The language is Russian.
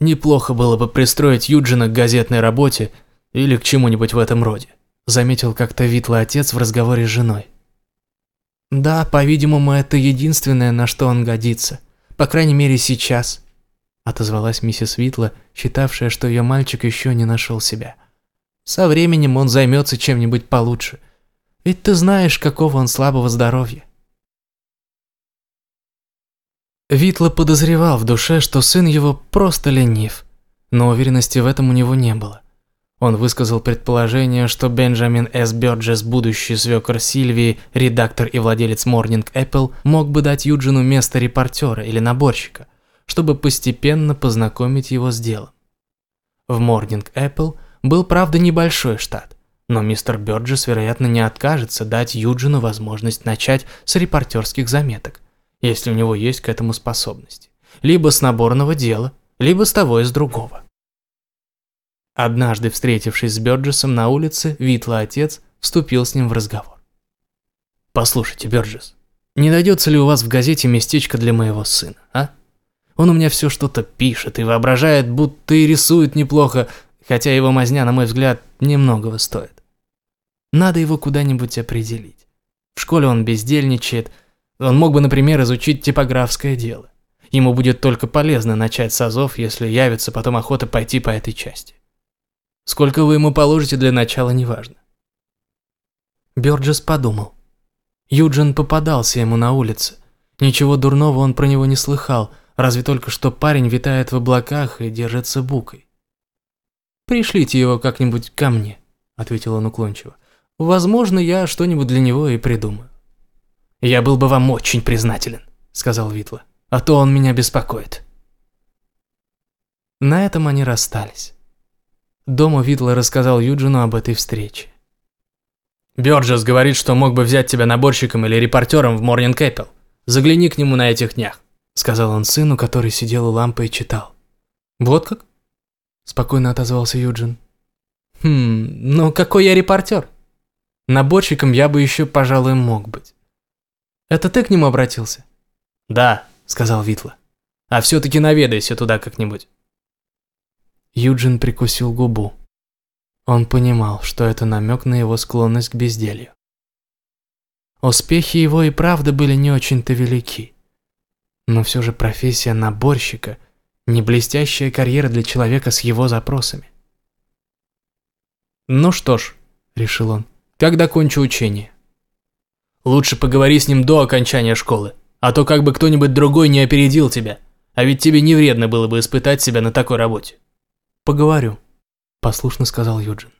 Неплохо было бы пристроить Юджина к газетной работе или к чему-нибудь в этом роде, заметил как-то Витлый отец в разговоре с женой. Да, по-видимому, это единственное, на что он годится. По крайней мере, сейчас, отозвалась миссис Витла, считавшая, что ее мальчик еще не нашел себя. Со временем он займется чем-нибудь получше. Ведь ты знаешь, какого он слабого здоровья. Витла подозревал в душе, что сын его просто ленив, но уверенности в этом у него не было. Он высказал предположение, что Бенджамин С. Бёрджес, будущий свекор Сильвии, редактор и владелец Morning Apple, мог бы дать Юджину место репортера или наборщика, чтобы постепенно познакомить его с делом. В Morning Apple был, правда, небольшой штат, но мистер Бёрджес, вероятно, не откажется дать Юджину возможность начать с репортерских заметок – если у него есть к этому способности. Либо с наборного дела, либо с того и с другого. Однажды, встретившись с Бёрджесом на улице, Витла отец вступил с ним в разговор. «Послушайте, Бёрджес, не найдется ли у вас в газете местечко для моего сына, а? Он у меня все что-то пишет и воображает, будто и рисует неплохо, хотя его мазня, на мой взгляд, немногого стоит. Надо его куда-нибудь определить. В школе он бездельничает, он мог бы, например, изучить типографское дело. Ему будет только полезно начать с азов, если явится потом охота пойти по этой части. Сколько вы ему положите для начала, неважно. Бёрджес подумал. Юджин попадался ему на улице. Ничего дурного он про него не слыхал, разве только что парень витает в облаках и держится букой. «Пришлите его как-нибудь ко мне», — ответил он уклончиво. «Возможно, я что-нибудь для него и придумаю». «Я был бы вам очень признателен», — сказал Витла. «А то он меня беспокоит». На этом они расстались. Дома Витла рассказал Юджину об этой встрече. «Бёрджес говорит, что мог бы взять тебя наборщиком или репортером в Морнинг Эппел. Загляни к нему на этих днях», — сказал он сыну, который сидел у лампы и читал. «Вот как?» — спокойно отозвался Юджин. «Хм, ну какой я репортер? Наборщиком я бы еще, пожалуй, мог быть. Это ты к нему обратился? Да, сказал Витла. А все-таки наведайся туда как-нибудь. Юджин прикусил губу. Он понимал, что это намек на его склонность к безделью. Успехи его и правда были не очень-то велики. Но все же профессия наборщика – не блестящая карьера для человека с его запросами. «Ну что ж», – решил он, – «когда кончу учение?» Лучше поговори с ним до окончания школы, а то как бы кто-нибудь другой не опередил тебя. А ведь тебе не вредно было бы испытать себя на такой работе. Поговорю, послушно сказал Юджин.